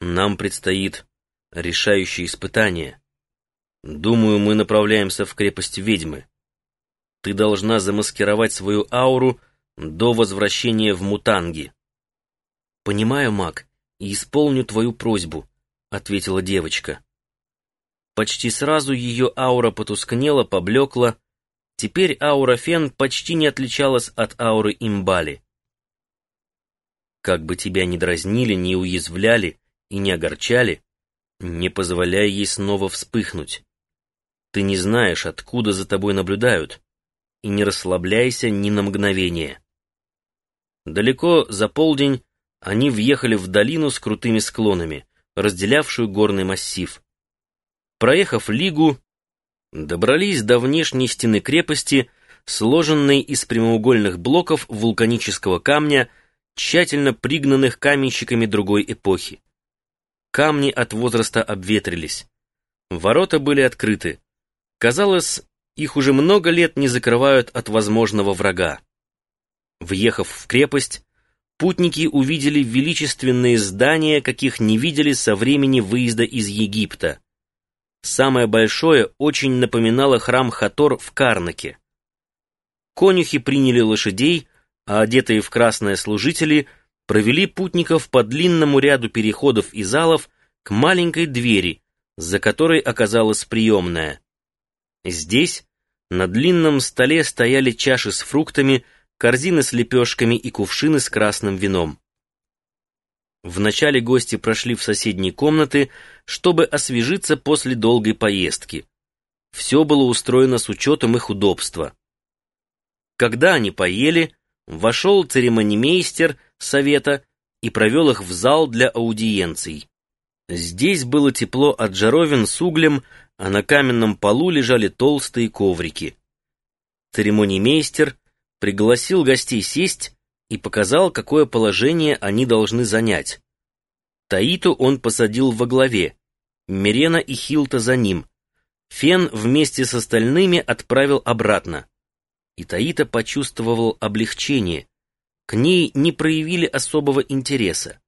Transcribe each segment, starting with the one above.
Нам предстоит решающее испытание. Думаю, мы направляемся в крепость ведьмы. Ты должна замаскировать свою ауру до возвращения в Мутанги. Понимаю, маг, и исполню твою просьбу, ответила девочка. Почти сразу ее аура потускнела, поблекла. Теперь аура Фен почти не отличалась от ауры Имбали. Как бы тебя ни дразнили, ни уязвляли и не огорчали, не позволяй ей снова вспыхнуть. Ты не знаешь, откуда за тобой наблюдают, и не расслабляйся ни на мгновение. Далеко за полдень они въехали в долину с крутыми склонами, разделявшую горный массив. Проехав Лигу, добрались до внешней стены крепости, сложенной из прямоугольных блоков вулканического камня, тщательно пригнанных каменщиками другой эпохи. Камни от возраста обветрились. Ворота были открыты. Казалось, их уже много лет не закрывают от возможного врага. Въехав в крепость, путники увидели величественные здания, каких не видели со времени выезда из Египта. Самое большое очень напоминало храм Хатор в Карнаке. Конюхи приняли лошадей, а одетые в красное служители провели путников по длинному ряду переходов и залов к маленькой двери, за которой оказалась приемная. Здесь на длинном столе стояли чаши с фруктами, корзины с лепешками и кувшины с красным вином. Вначале гости прошли в соседние комнаты, чтобы освежиться после долгой поездки. Все было устроено с учетом их удобства. Когда они поели, вошел церемонимейстер совета и провел их в зал для аудиенций. Здесь было тепло от жаровин с углем, а на каменном полу лежали толстые коврики. Церемонимейстер пригласил гостей сесть и показал, какое положение они должны занять. Таиту он посадил во главе, Мирена и Хилта за ним. Фен вместе с остальными отправил обратно. И Таита почувствовал облегчение. К ней не проявили особого интереса.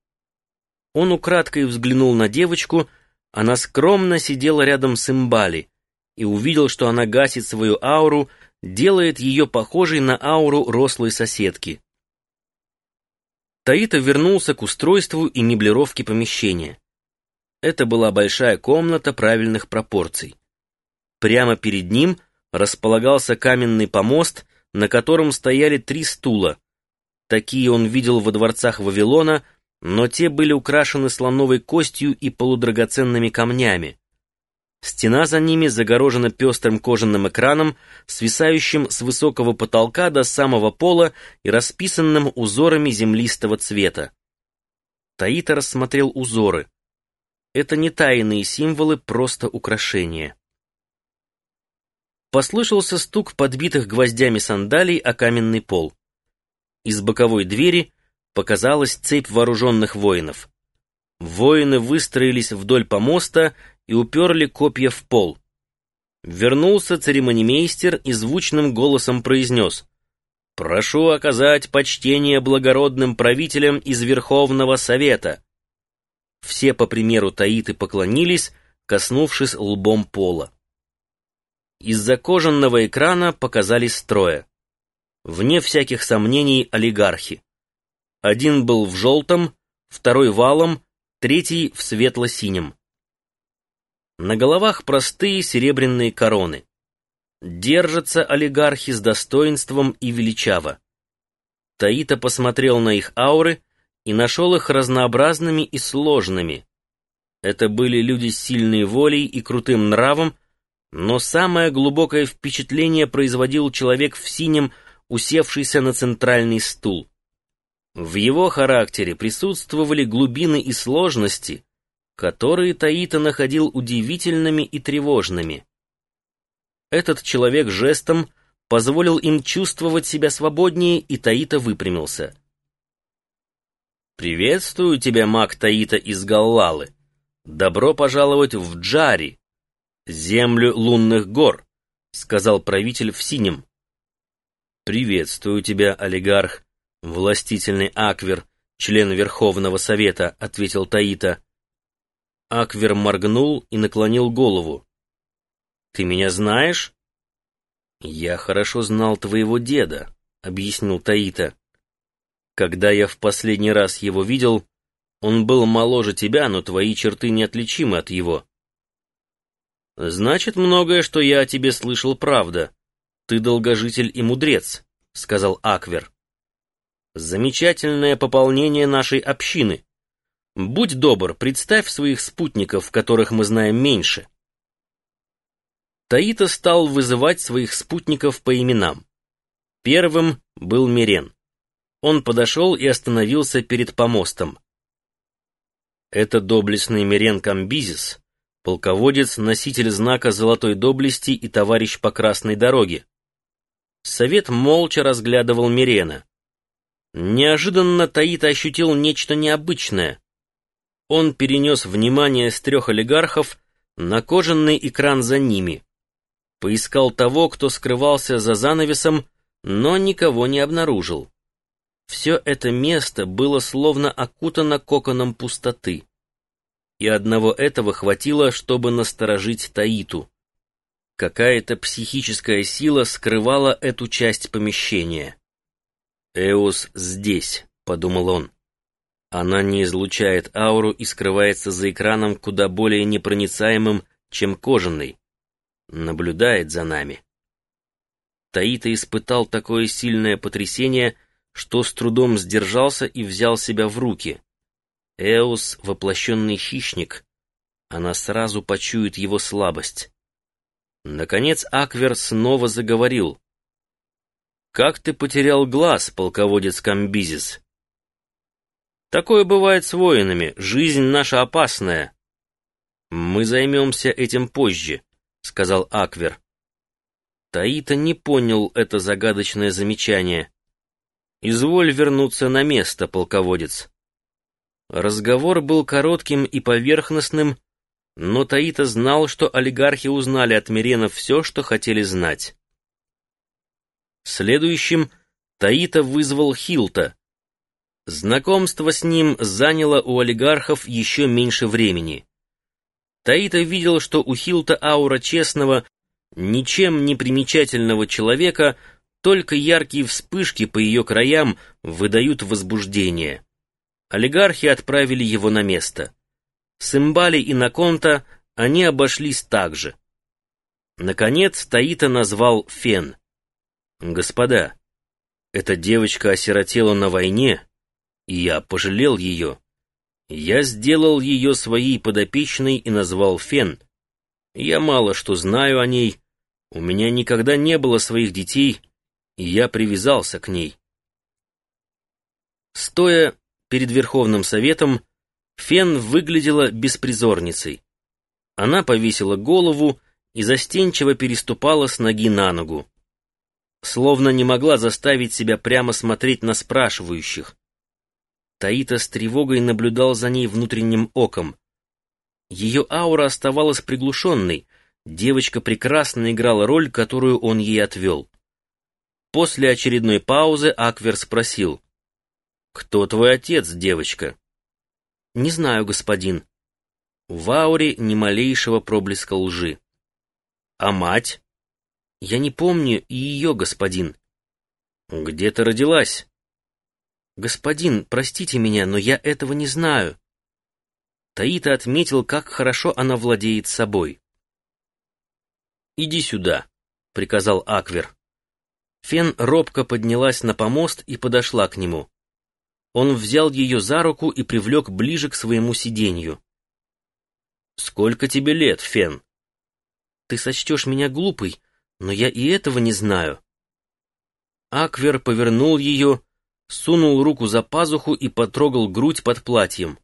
Он украдкой взглянул на девочку, она скромно сидела рядом с Имбали и увидел, что она гасит свою ауру, делает ее похожей на ауру рослой соседки. Таита вернулся к устройству и меблировке помещения. Это была большая комната правильных пропорций. Прямо перед ним располагался каменный помост, на котором стояли три стула. Такие он видел во дворцах Вавилона, но те были украшены слоновой костью и полудрагоценными камнями. Стена за ними загорожена пестрым кожаным экраном, свисающим с высокого потолка до самого пола и расписанным узорами землистого цвета. Таита рассмотрел узоры. Это не тайные символы, просто украшения. Послышался стук подбитых гвоздями сандалий о каменный пол. Из боковой двери показалась цепь вооруженных воинов. Воины выстроились вдоль помоста и уперли копья в пол. Вернулся церемонимейстер и звучным голосом произнес «Прошу оказать почтение благородным правителям из Верховного Совета». Все, по примеру Таиты, поклонились, коснувшись лбом пола. Из-за кожаного экрана показались строя. Вне всяких сомнений олигархи. Один был в желтом, второй валом, третий в светло-синем. На головах простые серебряные короны. Держатся олигархи с достоинством и величаво. Таита посмотрел на их ауры и нашел их разнообразными и сложными. Это были люди с сильной волей и крутым нравом, но самое глубокое впечатление производил человек в синем, усевшийся на центральный стул. В его характере присутствовали глубины и сложности, которые Таита находил удивительными и тревожными. Этот человек жестом позволил им чувствовать себя свободнее, и Таита выпрямился. «Приветствую тебя, маг Таита из Галлалы. Добро пожаловать в Джари, землю лунных гор», — сказал правитель в синем. «Приветствую тебя, олигарх, властительный Аквер, член Верховного Совета», — ответил Таита. Аквер моргнул и наклонил голову. «Ты меня знаешь?» «Я хорошо знал твоего деда», — объяснил Таита. «Когда я в последний раз его видел, он был моложе тебя, но твои черты неотличимы от его». «Значит, многое, что я о тебе слышал, правда. Ты долгожитель и мудрец», — сказал Аквер. «Замечательное пополнение нашей общины. Будь добр, представь своих спутников, которых мы знаем меньше». Таита стал вызывать своих спутников по именам. Первым был Мирен. Он подошел и остановился перед помостом. Это доблестный Мирен Камбизис, полководец, носитель знака золотой доблести и товарищ по красной дороге. Совет молча разглядывал Мирена. Неожиданно Таита ощутил нечто необычное. Он перенес внимание с трех олигархов на кожаный экран за ними. Поискал того, кто скрывался за занавесом, но никого не обнаружил. Все это место было словно окутано коконом пустоты. И одного этого хватило, чтобы насторожить Таиту. Какая-то психическая сила скрывала эту часть помещения. «Эос здесь», — подумал он. Она не излучает ауру и скрывается за экраном куда более непроницаемым, чем кожаный наблюдает за нами. Таита испытал такое сильное потрясение, что с трудом сдержался и взял себя в руки. Эус — воплощенный хищник. Она сразу почует его слабость. Наконец Аквер снова заговорил. «Как ты потерял глаз, полководец Камбизис?» «Такое бывает с воинами. Жизнь наша опасная. Мы займемся этим позже. — сказал Аквер. Таита не понял это загадочное замечание. «Изволь вернуться на место, полководец». Разговор был коротким и поверхностным, но Таита знал, что олигархи узнали от Мирена все, что хотели знать. Следующим Таита вызвал Хилта. Знакомство с ним заняло у олигархов еще меньше времени. Таита видел, что у Хилта аура честного, ничем не примечательного человека, только яркие вспышки по ее краям выдают возбуждение. Олигархи отправили его на место. С Имбали и Наконта они обошлись так же. Наконец Таита назвал Фен. «Господа, эта девочка осиротела на войне, и я пожалел ее. Я сделал ее своей подопечной и назвал Фен. Я мало что знаю о ней, у меня никогда не было своих детей, и я привязался к ней. Стоя перед Верховным Советом, Фен выглядела беспризорницей. Она повесила голову и застенчиво переступала с ноги на ногу. Словно не могла заставить себя прямо смотреть на спрашивающих. Таита с тревогой наблюдал за ней внутренним оком. Ее аура оставалась приглушенной, девочка прекрасно играла роль, которую он ей отвел. После очередной паузы Аквер спросил. «Кто твой отец, девочка?» «Не знаю, господин». В ауре ни малейшего проблеска лжи. «А мать?» «Я не помню и ее, господин». «Где ты родилась?» «Господин, простите меня, но я этого не знаю». Таита отметил, как хорошо она владеет собой. «Иди сюда», — приказал Аквер. Фен робко поднялась на помост и подошла к нему. Он взял ее за руку и привлек ближе к своему сиденью. «Сколько тебе лет, Фен?» «Ты сочтешь меня глупой, но я и этого не знаю». Аквер повернул ее сунул руку за пазуху и потрогал грудь под платьем.